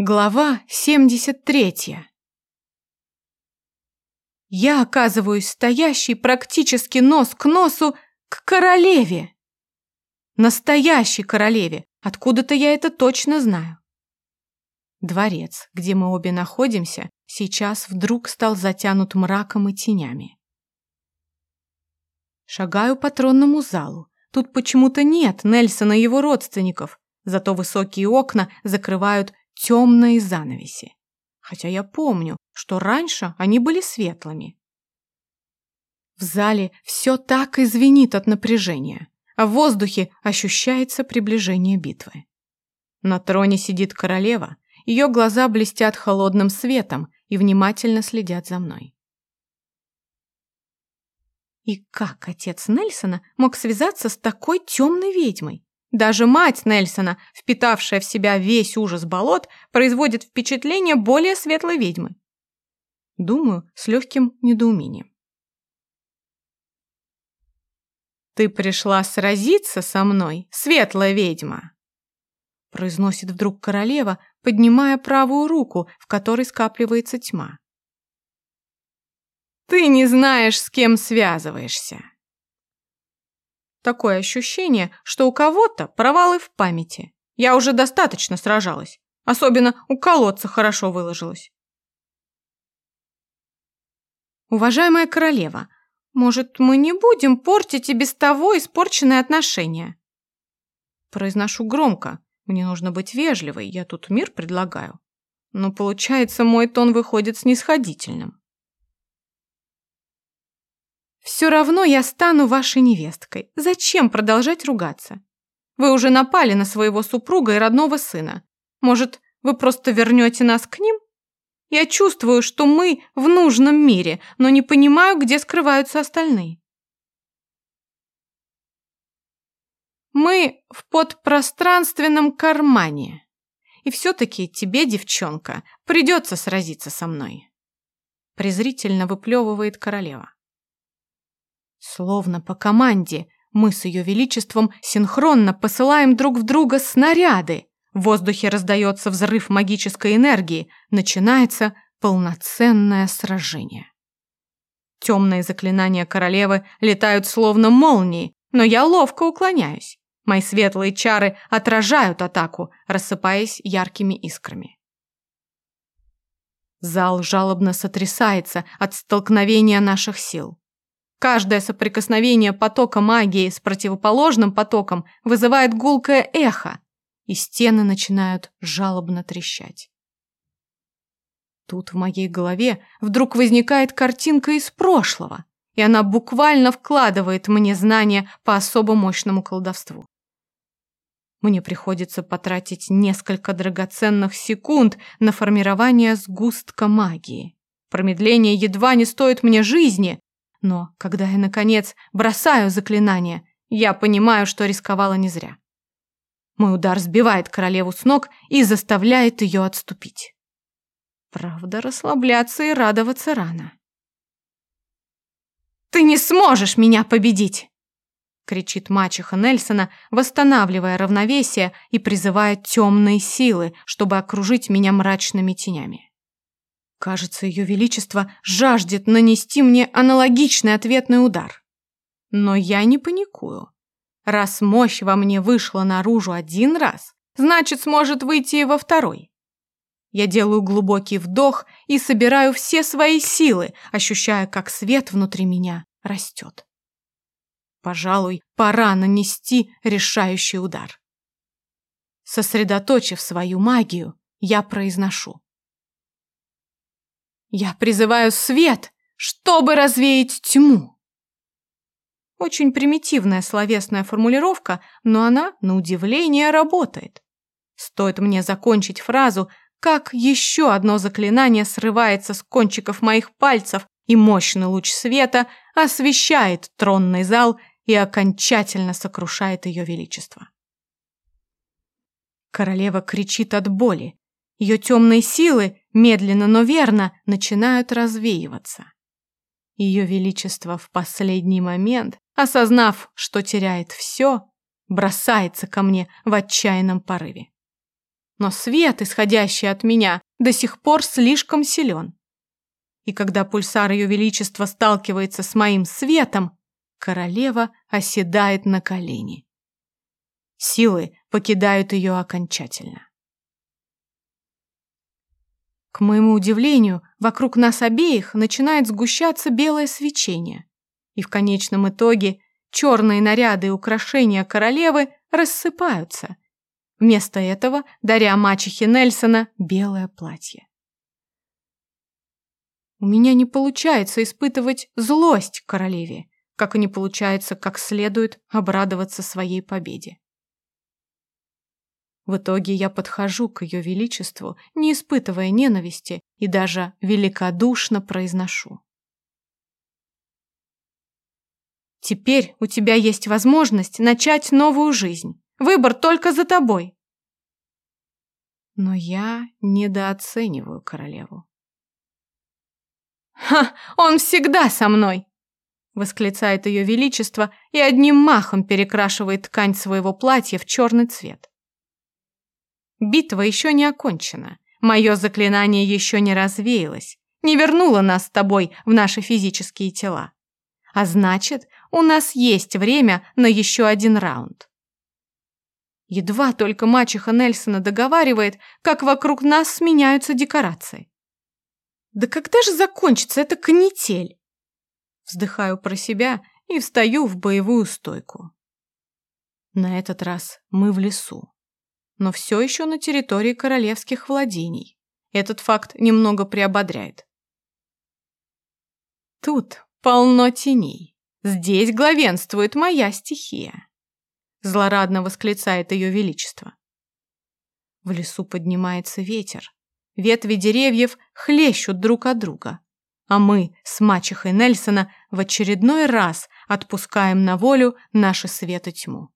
Глава 73. Я оказываюсь стоящей практически нос к носу к королеве. Настоящей королеве. Откуда-то я это точно знаю. Дворец, где мы обе находимся, сейчас вдруг стал затянут мраком и тенями. Шагаю по тронному залу. Тут почему-то нет Нельсона и его родственников, зато высокие окна закрывают темные занавеси. Хотя я помню, что раньше они были светлыми. В зале все так извинит от напряжения, а в воздухе ощущается приближение битвы. На троне сидит королева, ее глаза блестят холодным светом и внимательно следят за мной. И как отец Нельсона мог связаться с такой темной ведьмой? Даже мать Нельсона, впитавшая в себя весь ужас болот, производит впечатление более светлой ведьмы. Думаю, с легким недоумением. «Ты пришла сразиться со мной, светлая ведьма!» произносит вдруг королева, поднимая правую руку, в которой скапливается тьма. «Ты не знаешь, с кем связываешься!» Такое ощущение, что у кого-то провалы в памяти. Я уже достаточно сражалась. Особенно у колодца хорошо выложилась. Уважаемая королева, может, мы не будем портить и без того испорченные отношения? Произношу громко. Мне нужно быть вежливой, я тут мир предлагаю. Но получается, мой тон выходит снисходительным. Все равно я стану вашей невесткой. Зачем продолжать ругаться? Вы уже напали на своего супруга и родного сына. Может, вы просто вернете нас к ним? Я чувствую, что мы в нужном мире, но не понимаю, где скрываются остальные. Мы в подпространственном кармане. И все-таки тебе, девчонка, придется сразиться со мной. Презрительно выплевывает королева. Словно по команде, мы с ее величеством синхронно посылаем друг в друга снаряды. В воздухе раздается взрыв магической энергии, начинается полноценное сражение. Темные заклинания королевы летают словно молнии, но я ловко уклоняюсь. Мои светлые чары отражают атаку, рассыпаясь яркими искрами. Зал жалобно сотрясается от столкновения наших сил. Каждое соприкосновение потока магии с противоположным потоком вызывает гулкое эхо, и стены начинают жалобно трещать. Тут в моей голове вдруг возникает картинка из прошлого, и она буквально вкладывает мне знания по особо мощному колдовству. Мне приходится потратить несколько драгоценных секунд на формирование сгустка магии. Промедление едва не стоит мне жизни, но когда я, наконец, бросаю заклинание, я понимаю, что рисковала не зря. Мой удар сбивает королеву с ног и заставляет ее отступить. Правда, расслабляться и радоваться рано. «Ты не сможешь меня победить!» кричит мачеха Нельсона, восстанавливая равновесие и призывая темные силы, чтобы окружить меня мрачными тенями. Кажется, Ее Величество жаждет нанести мне аналогичный ответный удар. Но я не паникую. Раз мощь во мне вышла наружу один раз, значит, сможет выйти и во второй. Я делаю глубокий вдох и собираю все свои силы, ощущая, как свет внутри меня растет. Пожалуй, пора нанести решающий удар. Сосредоточив свою магию, я произношу. Я призываю свет, чтобы развеять тьму. Очень примитивная словесная формулировка, но она, на удивление, работает. Стоит мне закончить фразу, как еще одно заклинание срывается с кончиков моих пальцев, и мощный луч света освещает тронный зал и окончательно сокрушает ее величество. Королева кричит от боли, ее темные силы, медленно, но верно, начинают развеиваться. Ее Величество в последний момент, осознав, что теряет все, бросается ко мне в отчаянном порыве. но свет, исходящий от меня, до сих пор слишком силен. И когда пульсар Ее Величества сталкивается с моим светом, королева оседает на колени. Силы покидают ее окончательно. К моему удивлению, вокруг нас обеих начинает сгущаться белое свечение, и в конечном итоге черные наряды и украшения королевы рассыпаются, вместо этого даря мачехе Нельсона белое платье. У меня не получается испытывать злость королеве, как и не получается как следует обрадоваться своей победе. В итоге я подхожу к ее величеству, не испытывая ненависти, и даже великодушно произношу. Теперь у тебя есть возможность начать новую жизнь. Выбор только за тобой. Но я недооцениваю королеву. «Ха! Он всегда со мной!» Восклицает ее величество и одним махом перекрашивает ткань своего платья в черный цвет. Битва еще не окончена. Мое заклинание еще не развеялось, не вернуло нас с тобой в наши физические тела. А значит, у нас есть время на еще один раунд. Едва только мачеха Нельсона договаривает, как вокруг нас сменяются декорации. Да когда же закончится эта канитель? Вздыхаю про себя и встаю в боевую стойку. На этот раз мы в лесу, но все еще на территории королевских владений. Этот факт немного приободряет. Тут полно теней. Здесь главенствует моя стихия. Злорадно восклицает ее величество. В лесу поднимается ветер, Ветви деревьев хлещут друг от друга. А мы с мачехой Нельсона в очередной раз отпускаем на волю наши свет и тьму.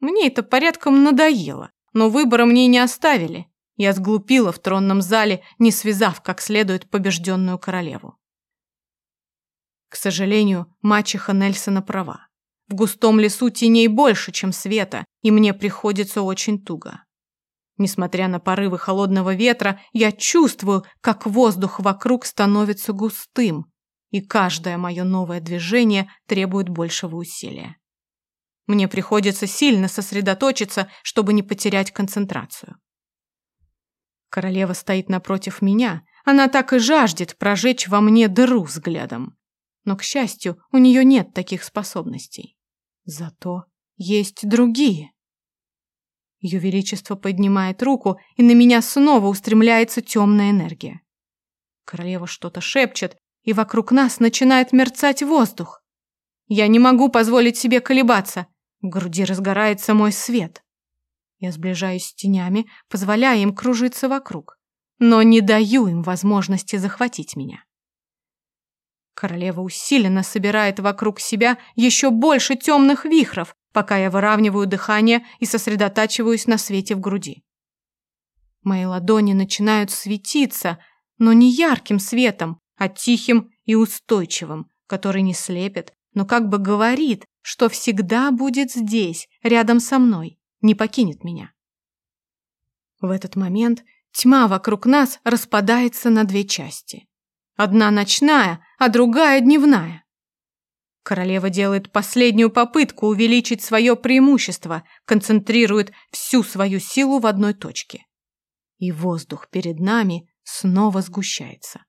Мне это порядком надоело, но выбора мне не оставили. Я сглупила в тронном зале, не связав как следует побежденную королеву. К сожалению, мачеха Нельсона права. В густом лесу теней больше, чем света, и мне приходится очень туго. Несмотря на порывы холодного ветра, я чувствую, как воздух вокруг становится густым, и каждое мое новое движение требует большего усилия. Мне приходится сильно сосредоточиться, чтобы не потерять концентрацию. Королева стоит напротив меня. Она так и жаждет прожечь во мне дыру взглядом. Но, к счастью, у нее нет таких способностей. Зато есть другие. Ее Величество поднимает руку, и на меня снова устремляется темная энергия. Королева что-то шепчет, и вокруг нас начинает мерцать воздух. Я не могу позволить себе колебаться. В груди разгорается мой свет. Я сближаюсь с тенями, позволяя им кружиться вокруг, но не даю им возможности захватить меня. Королева усиленно собирает вокруг себя еще больше темных вихров, пока я выравниваю дыхание и сосредотачиваюсь на свете в груди. Мои ладони начинают светиться, но не ярким светом, а тихим и устойчивым, который не слепит, но как бы говорит, что всегда будет здесь, рядом со мной, не покинет меня. В этот момент тьма вокруг нас распадается на две части. Одна ночная, а другая дневная. Королева делает последнюю попытку увеличить свое преимущество, концентрирует всю свою силу в одной точке. И воздух перед нами снова сгущается.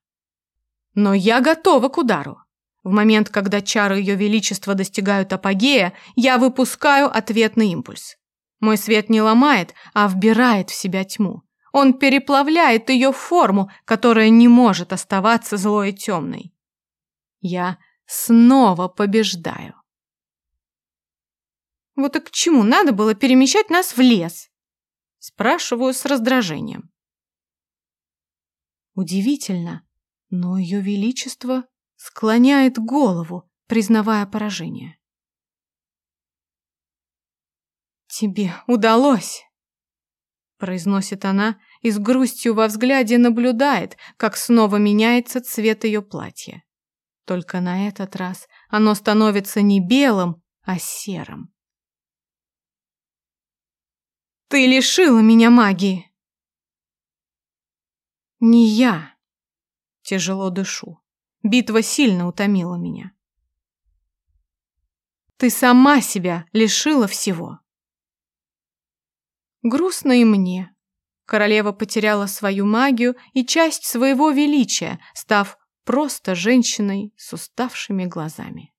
Но я готова к удару. В момент, когда чары Ее Величества достигают апогея, я выпускаю ответный импульс. Мой свет не ломает, а вбирает в себя тьму. Он переплавляет ее в форму, которая не может оставаться злой и темной. Я снова побеждаю. Вот и к чему надо было перемещать нас в лес? Спрашиваю с раздражением. Удивительно, но ее величество склоняет голову, признавая поражение. «Тебе удалось!» произносит она и с грустью во взгляде наблюдает, как снова меняется цвет ее платья. Только на этот раз оно становится не белым, а серым. Ты лишила меня магии. Не я. Тяжело дышу. Битва сильно утомила меня. Ты сама себя лишила всего. Грустно и мне. Королева потеряла свою магию и часть своего величия, став просто женщиной с уставшими глазами.